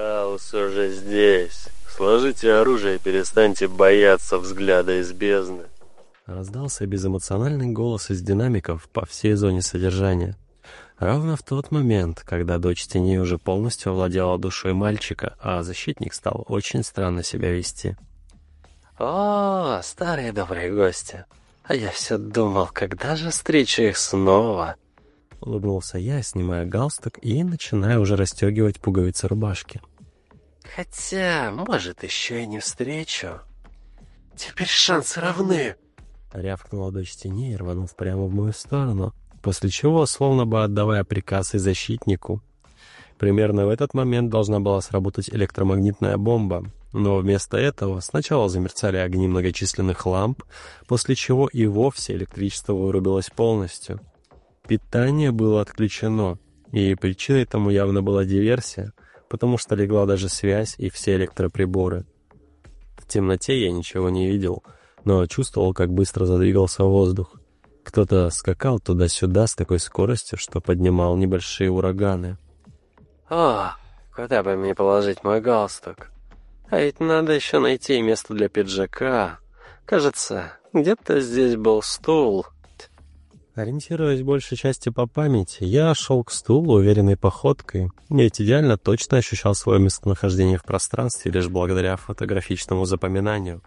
Хаос уже здесь. Сложите оружие и перестаньте бояться взгляда из бездны. Раздался безэмоциональный голос из динамиков по всей зоне содержания. Ровно в тот момент, когда дочь теней уже полностью овладела душой мальчика, а защитник стал очень странно себя вести. «О, старые добрые гости! А я все думал, когда же встречу их снова?» Улыбнулся я, снимая галстук и начиная уже расстегивать пуговицы рубашки. «Хотя, может, еще и не встречу. Теперь шансы равны!» Рявкнула дочь теней, рванув прямо в мою сторону, после чего, словно бы отдавая приказ и защитнику. Примерно в этот момент должна была сработать электромагнитная бомба, но вместо этого сначала замерцали огни многочисленных ламп, после чего и вовсе электричество вырубилось полностью. Питание было отключено, и причиной тому явно была диверсия, потому что легла даже связь и все электроприборы. В темноте я ничего не видел, но чувствовал, как быстро задвигался воздух. Кто-то скакал туда-сюда с такой скоростью, что поднимал небольшие ураганы. «О, куда бы мне положить мой галстук? А ведь надо еще найти место для пиджака. Кажется, где-то здесь был стул». Ориентируясь большей части по памяти, я шел к стулу уверенной походкой, ведь идеально точно ощущал свое местонахождение в пространстве лишь благодаря фотографичному запоминанию.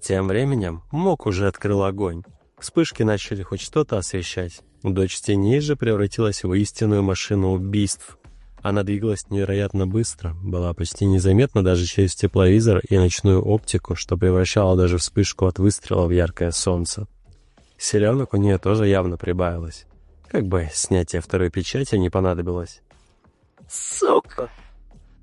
Тем временем Мок уже открыл огонь. Вспышки начали хоть что-то освещать. Дочь теней же превратилась в истинную машину убийств. Она двигалась невероятно быстро, была почти незаметна даже через тепловизор и ночную оптику, что превращало даже вспышку от выстрела в яркое солнце. Селенок у нее тоже явно прибавилось. Как бы снятие второй печати не понадобилось. «Сука!»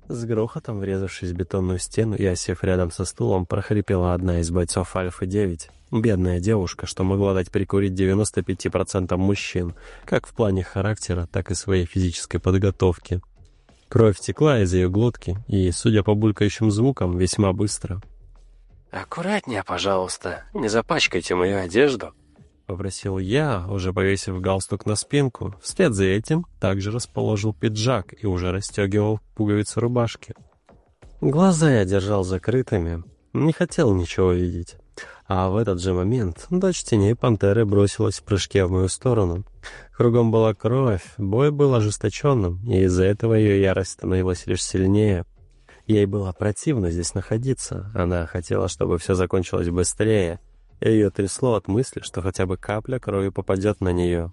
С грохотом, врезавшись в бетонную стену и осев рядом со стулом, прохрипела одна из бойцов Альфа-9. Бедная девушка, что могла дать прикурить 95% мужчин, как в плане характера, так и своей физической подготовки. Кровь текла из ее глотки, и, судя по булькающим звукам, весьма быстро. «Аккуратнее, пожалуйста, не запачкайте мою одежду», Попросил я, уже повесив галстук на спинку. Вслед за этим также расположил пиджак и уже расстегивал пуговицы рубашки. Глаза я держал закрытыми, не хотел ничего видеть. А в этот же момент дочь теней пантеры бросилась в прыжке в мою сторону. Кругом была кровь, бой был ожесточенным, и из-за этого ее ярость становилась лишь сильнее. Ей было противно здесь находиться, она хотела, чтобы все закончилось быстрее, ее трясло от мысли, что хотя бы капля крови попадет на нее.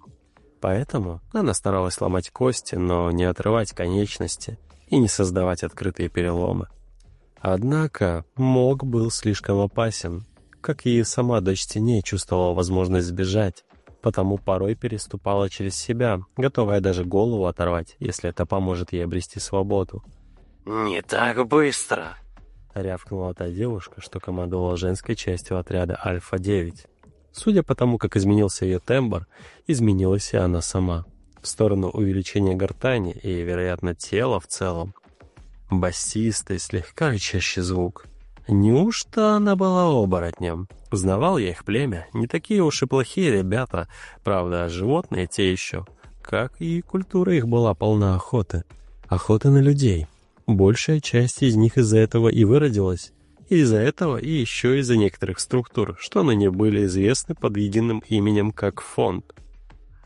Поэтому она старалась ломать кости, но не отрывать конечности и не создавать открытые переломы. Однако Мог был слишком опасен, как и сама дочь теней чувствовала возможность сбежать, потому порой переступала через себя, готовая даже голову оторвать, если это поможет ей обрести свободу. «Не так быстро!» Рявкнула та девушка, что командовала женской частью отряда Альфа-9. Судя по тому, как изменился ее тембр, изменилась и она сама. В сторону увеличения гортани и, вероятно, тела в целом. Басистый, слегка рычащий звук. Неужто она была оборотнем? Узнавал я их племя. Не такие уж и плохие ребята. Правда, животные те еще. Как и культура их была полна охоты. Охоты на людей. Большая часть из них из-за этого и выродилась. Из-за этого и еще из-за некоторых структур, что ныне были известны под единым именем как фонд.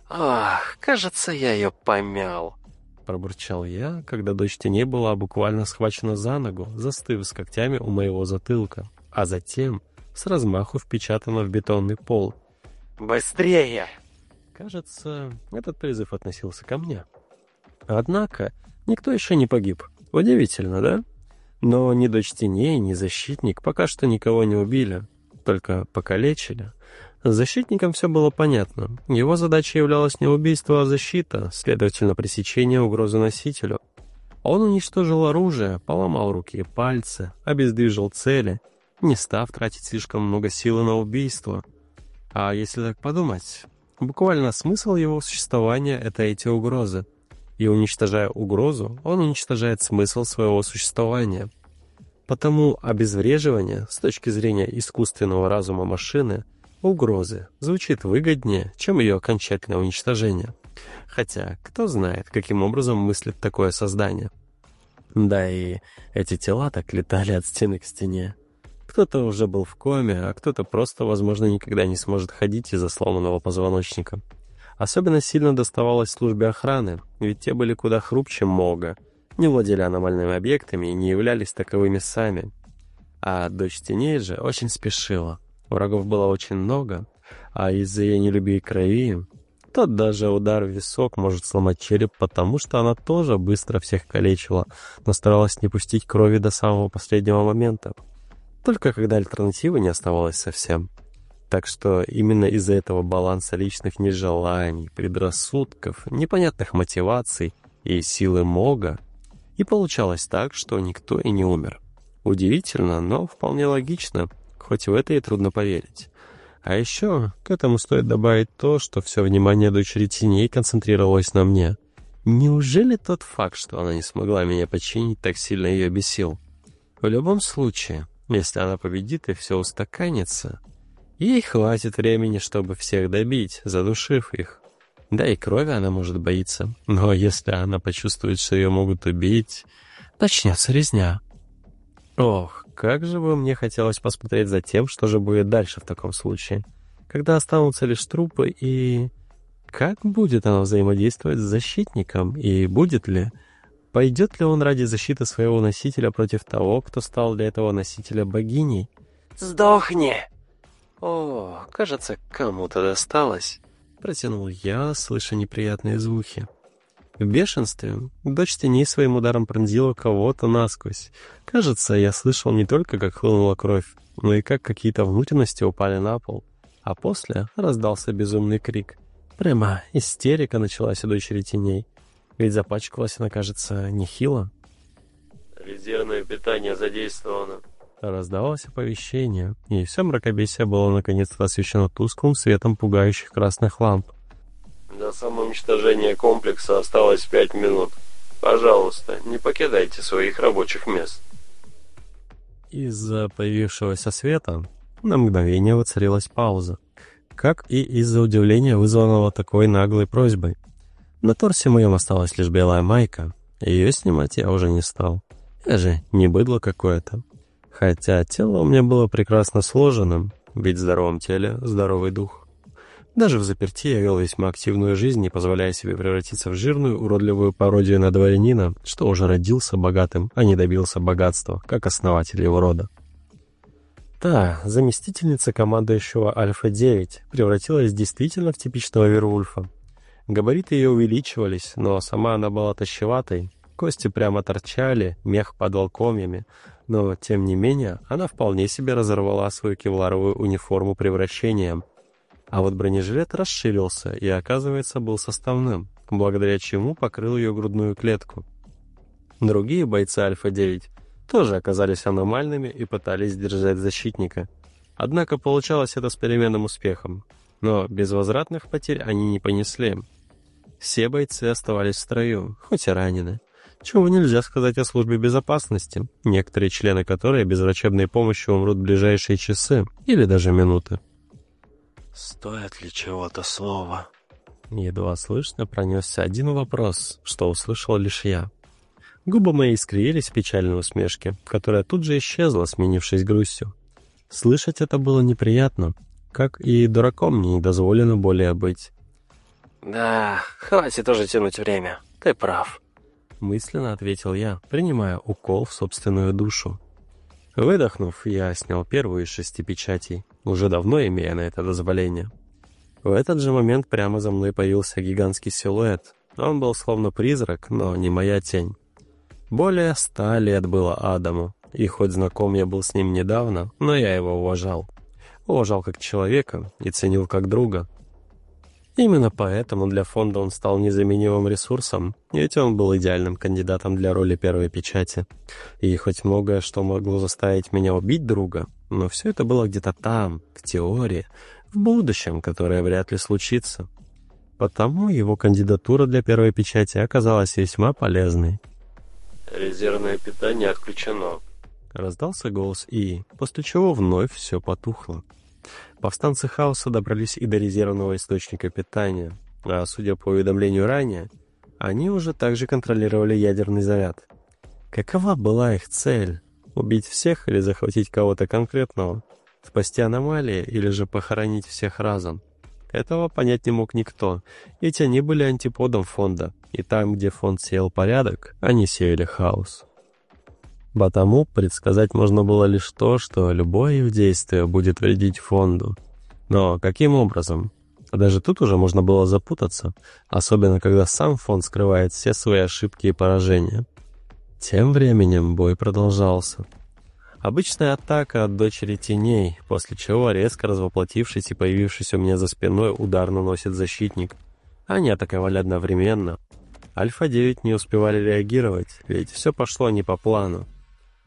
«Ах, кажется, я ее помял», — пробурчал я, когда дочь теней была буквально схвачена за ногу, застыв с когтями у моего затылка, а затем с размаху впечатана в бетонный пол. «Быстрее!» Кажется, этот призыв относился ко мне. Однако никто еще не погиб. Удивительно, да? Но ни дочь теней, ни защитник пока что никого не убили, только покалечили. С защитником все было понятно. Его задача являлась не убийство, а защита, следовательно, пресечение угрозы носителю. Он уничтожил оружие, поломал руки и пальцы, обездвижил цели, не став тратить слишком много силы на убийство. А если так подумать, буквально смысл его существования — это эти угрозы — и уничтожая угрозу, он уничтожает смысл своего существования. Потому обезвреживание с точки зрения искусственного разума машины угрозы звучит выгоднее, чем ее окончательное уничтожение. Хотя, кто знает, каким образом мыслит такое создание. Да и эти тела так летали от стены к стене. Кто-то уже был в коме, а кто-то просто, возможно, никогда не сможет ходить из-за сломанного позвоночника. Особенно сильно доставалось службе охраны, ведь те были куда хрупче Мога, не владели аномальными объектами и не являлись таковыми сами. А дочь теней же очень спешила. Врагов было очень много, а из-за ее нелюбви и крови, тот даже удар в висок может сломать череп, потому что она тоже быстро всех калечила, но старалась не пустить крови до самого последнего момента только когда альтернативы не оставалось совсем. Так что именно из-за этого баланса личных нежеланий, предрассудков, непонятных мотиваций и силы Мога и получалось так, что никто и не умер. Удивительно, но вполне логично, хоть в это и трудно поверить. А еще к этому стоит добавить то, что все внимание дочери теней концентрировалось на мне. Неужели тот факт, что она не смогла меня починить, так сильно ее бесил? В любом случае, если она победит и все устаканится, ей хватит времени, чтобы всех добить, задушив их. Да и крови она может боиться. Но если она почувствует, что ее могут убить, начнется резня. Ох, как же бы мне хотелось посмотреть за тем, что же будет дальше в таком случае. Когда останутся лишь трупы и... Как будет она взаимодействовать с защитником? И будет ли... Пойдет ли он ради защиты своего носителя против того, кто стал для этого носителя богиней? «Сдохни!» «О, кажется, кому-то досталось», — протянул я, слыша неприятные звуки. В бешенстве дочь теней своим ударом пронзила кого-то насквозь. Кажется, я слышал не только, как хлынула кровь, но и как какие-то внутренности упали на пол. А после раздался безумный крик. Прямо истерика началась у дочери теней. Ведь запачкалась она, кажется, нехило. «Резервное питание задействовано». Раздавалось оповещение, и все мракобесие было наконец-то освещено тусклым светом пугающих красных ламп. До самоуничтожения комплекса осталось пять минут. Пожалуйста, не покидайте своих рабочих мест. Из-за появившегося света на мгновение воцарилась пауза, как и из-за удивления, вызванного такой наглой просьбой. На торсе моем осталась лишь белая майка, ее снимать я уже не стал. Я же не быдло какое-то. Хотя тело у меня было прекрасно сложенным, ведь в здоровом теле здоровый дух. Даже в заперти я вел весьма активную жизнь, не позволяя себе превратиться в жирную, уродливую пародию на дворянина, что уже родился богатым, а не добился богатства, как основатель его рода. Та, заместительница командующего Альфа-9, превратилась действительно в типичного Вервульфа, Габариты ее увеличивались, но сама она была тощеватой, кости прямо торчали, мех падал комьями, но, тем не менее, она вполне себе разорвала свою кевларовую униформу превращением. А вот бронежилет расширился и, оказывается, был составным, благодаря чему покрыл ее грудную клетку. Другие бойцы Альфа-9 тоже оказались аномальными и пытались держать защитника. Однако получалось это с переменным успехом. Но безвозвратных потерь они не понесли, все бойцы оставались в строю, хоть и ранены. Чего нельзя сказать о службе безопасности, некоторые члены которой без врачебной помощи умрут в ближайшие часы или даже минуты. «Стоит ли чего-то слово?» Едва слышно пронесся один вопрос, что услышал лишь я. Губы мои искривились в печальной усмешке, которая тут же исчезла, сменившись грустью. Слышать это было неприятно, как и дураком мне не дозволено более быть. «Да, хватит уже тянуть время. Ты прав», — мысленно ответил я, принимая укол в собственную душу. Выдохнув, я снял первую из шести печатей, уже давно имея на это дозволение. В этот же момент прямо за мной появился гигантский силуэт. Он был словно призрак, но не моя тень. Более ста лет было Адаму, и хоть знаком я был с ним недавно, но я его уважал. Уважал как человека и ценил как друга. Именно поэтому для фонда он стал незаменимым ресурсом, ведь он был идеальным кандидатом для роли первой печати. И хоть многое что могло заставить меня убить друга, но все это было где-то там, в теории, в будущем, которое вряд ли случится. Потому его кандидатура для первой печати оказалась весьма полезной. «Резервное питание отключено», — раздался голос И, после чего вновь все потухло. Повстанцы хаоса добрались и до резервного источника питания, а судя по уведомлению ранее, они уже также контролировали ядерный заряд. Какова была их цель? Убить всех или захватить кого-то конкретного? Спасти аномалии или же похоронить всех разом? Этого понять не мог никто, ведь они были антиподом фонда, и там, где фонд сеял порядок, они сеяли хаос. Потому предсказать можно было лишь то, что любое их действие будет вредить фонду. Но каким образом? Даже тут уже можно было запутаться, особенно когда сам фонд скрывает все свои ошибки и поражения. Тем временем бой продолжался. Обычная атака от дочери теней, после чего, резко развоплотившись и появившись у меня за спиной, удар наносит защитник. Они атаковали одновременно. Альфа-9 не успевали реагировать, ведь все пошло не по плану.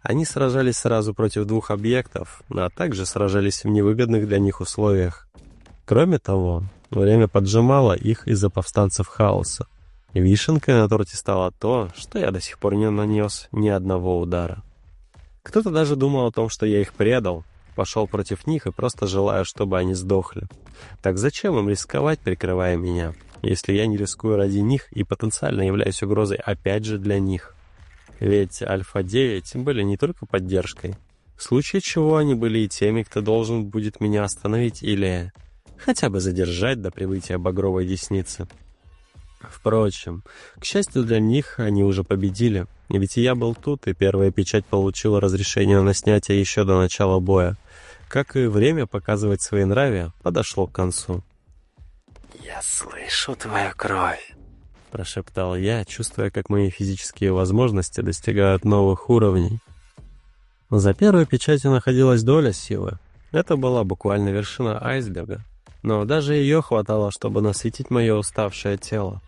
Они сражались сразу против двух объектов, а также сражались в невыгодных для них условиях. Кроме того, время поджимало их из-за повстанцев хаоса. Вишенкой на торте стало то, что я до сих пор не нанес ни одного удара. Кто-то даже думал о том, что я их предал, пошел против них и просто желаю, чтобы они сдохли. Так зачем им рисковать, прикрывая меня, если я не рискую ради них и потенциально являюсь угрозой опять же для них? Ведь Альфа-9 были не только поддержкой. В случае чего они были и теми, кто должен будет меня остановить или хотя бы задержать до прибытия Багровой Десницы. Впрочем, к счастью для них, они уже победили. Ведь я был тут, и первая печать получила разрешение на снятие еще до начала боя. Как и время показывать свои нравия подошло к концу. «Я слышу твою кровь», — прошептал я, чувствуя, как мои физические возможности достигают новых уровней. За первой печатью находилась доля силы. Это была буквально вершина айсберга. Но даже ее хватало, чтобы насытить мое уставшее тело.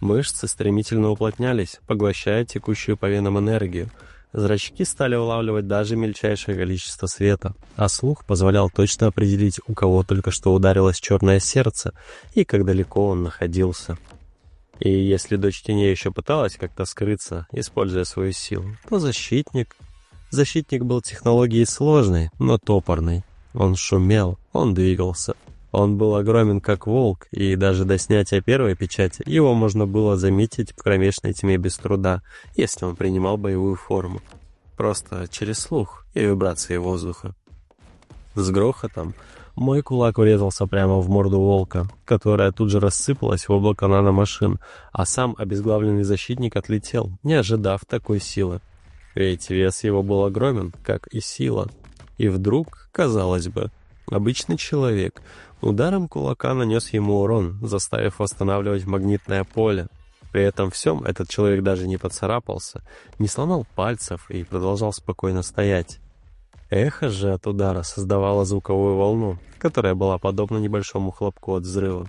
Мышцы стремительно уплотнялись, поглощая текущую по венам энергию. Зрачки стали улавливать даже мельчайшее количество света, а слух позволял точно определить, у кого только что ударилось черное сердце и как далеко он находился. И если дочь теней еще пыталась как-то скрыться, используя свою силу, то защитник... Защитник был технологией сложной, но топорной. Он шумел, он двигался, он был огромен, как волк, и даже до снятия первой печати его можно было заметить в кромешной тьме без труда, если он принимал боевую форму. Просто через слух и вибрации воздуха. С грохотом мой кулак врезался прямо в морду волка, которая тут же рассыпалась в облако наномашин, а сам обезглавленный защитник отлетел, не ожидав такой силы. Ведь вес его был огромен, как и сила. И вдруг, казалось бы, обычный человек — Ударом кулака нанес ему урон, заставив восстанавливать магнитное поле. При этом всем этот человек даже не поцарапался, не сломал пальцев и продолжал спокойно стоять. Эхо же от удара создавало звуковую волну, которая была подобна небольшому хлопку от взрыва.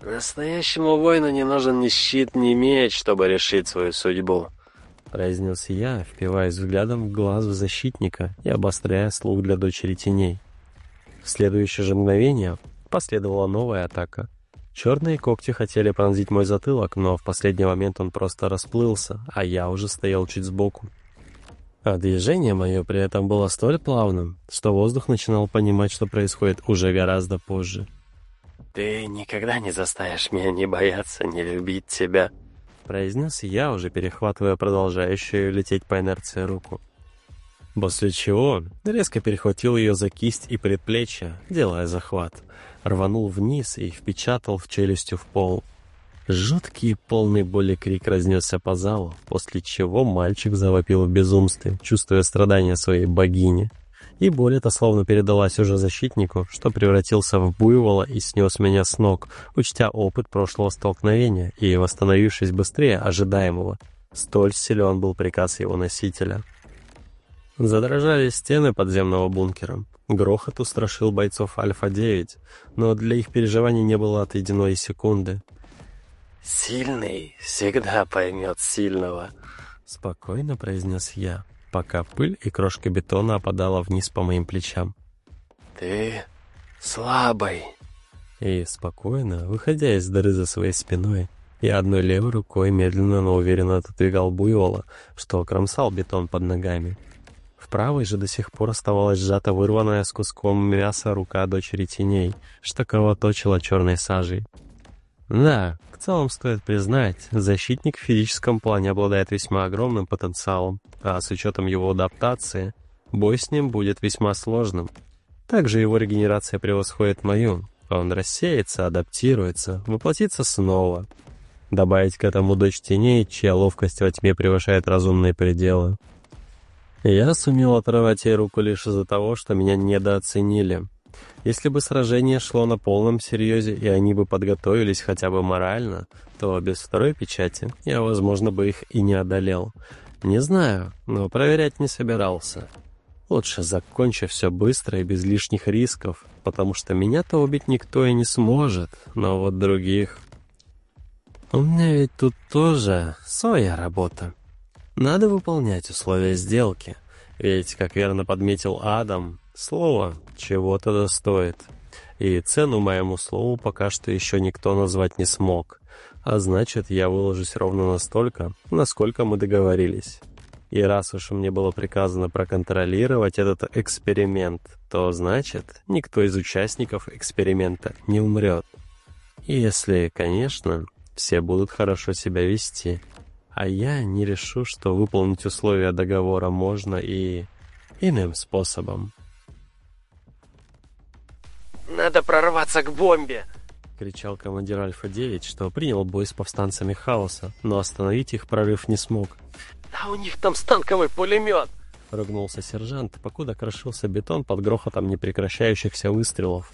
«Настоящему воину не нужен ни щит, ни меч, чтобы решить свою судьбу», — произнес я, впиваясь взглядом в глаз защитника и обостряя слух для дочери теней. В следующее же мгновение последовала новая атака. Черные когти хотели пронзить мой затылок, но в последний момент он просто расплылся, а я уже стоял чуть сбоку. А движение мое при этом было столь плавным, что воздух начинал понимать, что происходит уже гораздо позже. «Ты никогда не заставишь меня не бояться, не любить тебя», произнес я, уже перехватывая продолжающую лететь по инерции руку. После чего резко перехватил ее за кисть и предплечье, делая захват. Рванул вниз и впечатал в челюстью в пол. Жуткий полный боли крик разнесся по залу, после чего мальчик завопил в безумстве, чувствуя страдания своей богини. И боль эта словно передалась уже защитнику, что превратился в буйвола и снес меня с ног, учтя опыт прошлого столкновения и восстановившись быстрее ожидаемого. Столь силен был приказ его носителя. Задрожали стены подземного бункера. Грохот устрашил бойцов Альфа-9, но для их переживаний не было отведено и секунды. «Сильный всегда поймет сильного», — спокойно произнес я, пока пыль и крошка бетона опадала вниз по моим плечам. «Ты слабый». И спокойно, выходя из дыры за своей спиной, я одной левой рукой медленно, но уверенно отодвигал буйвола, что кромсал бетон под ногами правой же до сих пор оставалась сжата вырванная с куском мяса рука дочери теней, что кровоточила черной сажей. Да, целом стоит признать, защитник в физическом плане обладает весьма огромным потенциалом, а с учетом его адаптации, бой с ним будет весьма сложным. Также его регенерация превосходит мою. Он рассеется, адаптируется, воплотится снова. Добавить к этому дочь теней, чья ловкость во тьме превышает разумные пределы. Я сумел оторвать ей руку лишь из-за того, что меня недооценили. Если бы сражение шло на полном серьезе, и они бы подготовились хотя бы морально, то без второй печати я, возможно, бы их и не одолел. Не знаю, но проверять не собирался. Лучше закончи все быстро и без лишних рисков, потому что меня-то убить никто и не сможет, но вот других... У меня ведь тут тоже своя работа. Надо выполнять условия сделки, ведь, как верно подметил Адам, слово чего-то достоит. И цену моему слову пока что еще никто назвать не смог, а значит, я выложусь ровно настолько, насколько мы договорились. И раз уж мне было приказано проконтролировать этот эксперимент, то значит, никто из участников эксперимента не умрет. Если, конечно, все будут хорошо себя вести. А я не решу, что выполнить условия договора можно и иным способом. «Надо прорваться к бомбе!» — кричал командир Альфа-9, что принял бой с повстанцами Хаоса, но остановить их прорыв не смог. «Да у них там станковый пулемет!» — ругнулся сержант, покуда крошился бетон под грохотом непрекращающихся выстрелов.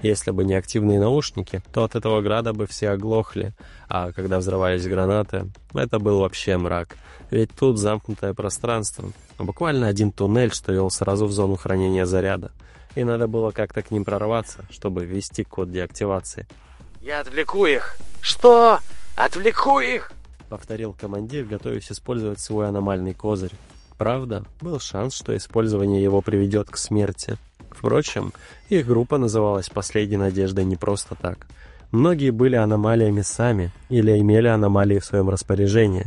Если бы не активные наушники, то от этого града бы все оглохли, а когда взрывались гранаты, это был вообще мрак. Ведь тут замкнутое пространство, буквально один туннель, что вел сразу в зону хранения заряда. И надо было как-то к ним прорваться, чтобы ввести код деактивации. «Я отвлеку их!» «Что? Отвлеку их!» — повторил командир, готовясь использовать свой аномальный козырь. Правда, был шанс, что использование его приведет к смерти. Впрочем, их группа называлась «Последней надеждой» не просто так. Многие были аномалиями сами или имели аномалии в своем распоряжении.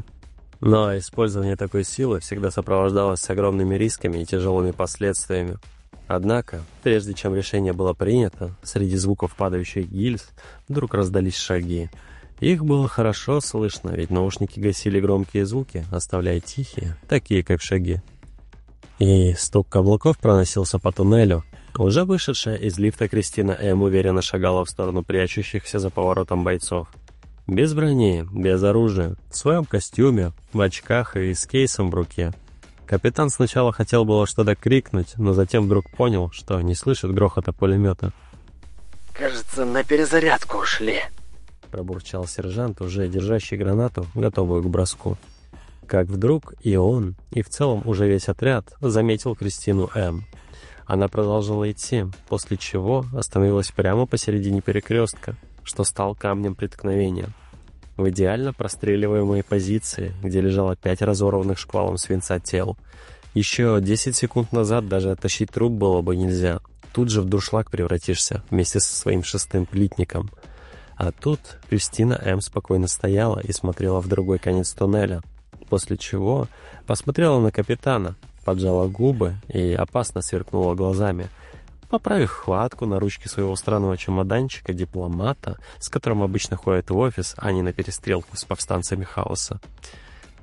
Но использование такой силы всегда сопровождалось огромными рисками и тяжелыми последствиями. Однако, прежде чем решение было принято, среди звуков падающих гильз вдруг раздались шаги — их было хорошо слышно, ведь наушники гасили громкие звуки, оставляя тихие, такие как шаги. И стук каблуков проносился по туннелю. Уже вышедшая из лифта Кристина М. уверенно шагала в сторону прячущихся за поворотом бойцов. Без брони, без оружия, в своем костюме, в очках и с кейсом в руке. Капитан сначала хотел было что-то крикнуть, но затем вдруг понял, что не слышит грохота пулемета. «Кажется, на перезарядку ушли», — пробурчал сержант, уже держащий гранату, готовую к броску. Как вдруг и он, и в целом уже весь отряд заметил Кристину М. Она продолжила идти, после чего остановилась прямо посередине перекрестка, что стал камнем преткновения. В идеально простреливаемой позиции, где лежало пять разорванных шквалом свинца тел. Еще 10 секунд назад даже оттащить труп было бы нельзя. Тут же в дуршлаг превратишься вместе со своим шестым плитником — а тут Кристина М. спокойно стояла и смотрела в другой конец туннеля, после чего посмотрела на капитана, поджала губы и опасно сверкнула глазами, поправив хватку на ручке своего странного чемоданчика дипломата, с которым обычно ходит в офис, а не на перестрелку с повстанцами хаоса.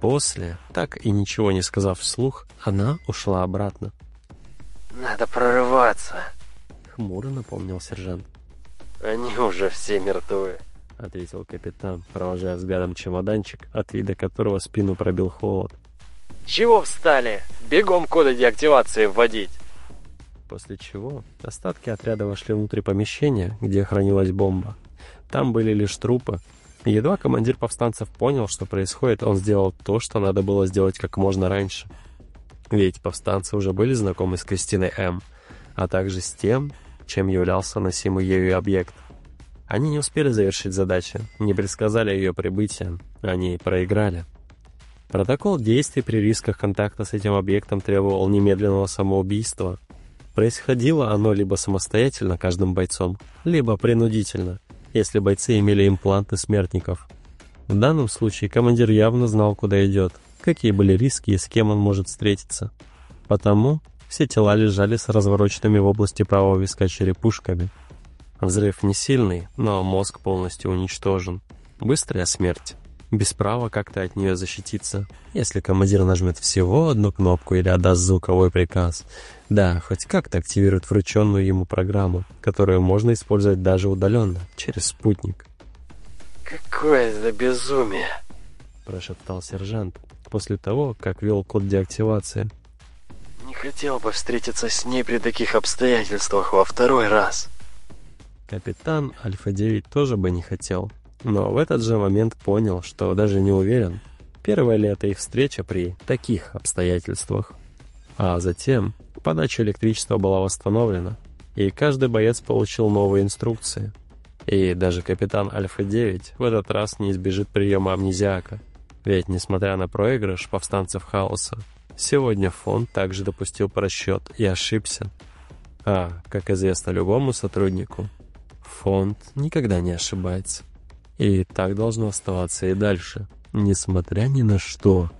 После, так и ничего не сказав вслух, она ушла обратно. «Надо прорываться», — хмуро напомнил сержант. «Они уже все мертвы», — ответил капитан, провожая взглядом чемоданчик, от вида которого спину пробил холод. «Чего встали? Бегом коды деактивации вводить!» После чего остатки отряда вошли внутрь помещения, где хранилась бомба. Там были лишь трупы. Едва командир повстанцев понял, что происходит, он сделал то, что надо было сделать как можно раньше. Ведь повстанцы уже были знакомы с Кристиной М., а также с тем, чем являлся носимый ею объект. Они не успели завершить задачу, не предсказали ее прибытие, они проиграли. Протокол действий при рисках контакта с этим объектом требовал немедленного самоубийства. Происходило оно либо самостоятельно каждым бойцом, либо принудительно, если бойцы имели импланты смертников. В данном случае командир явно знал, куда идет, какие были риски и с кем он может встретиться. Потому все тела лежали с развороченными в области правого виска черепушками. Взрыв не сильный, но мозг полностью уничтожен. Быстрая смерть. Без права как-то от нее защититься. Если командир нажмет всего одну кнопку или отдаст звуковой приказ. Да, хоть как-то активирует врученную ему программу, которую можно использовать даже удаленно, через спутник. «Какое это безумие!» прошептал сержант после того, как вел код деактивации. «Не хотел бы встретиться с ней при таких обстоятельствах во второй раз». Капитан Альфа-9 тоже бы не хотел, но в этот же момент понял, что даже не уверен, первая ли это их встреча при таких обстоятельствах. А затем подача электричества была восстановлена, и каждый боец получил новые инструкции. И даже капитан Альфа-9 в этот раз не избежит приема амнезиака. Ведь, несмотря на проигрыш повстанцев хаоса, сегодня фонд также допустил просчет и ошибся. А, как известно любому сотруднику, фонд никогда не ошибается. И так должно оставаться и дальше, несмотря ни на что.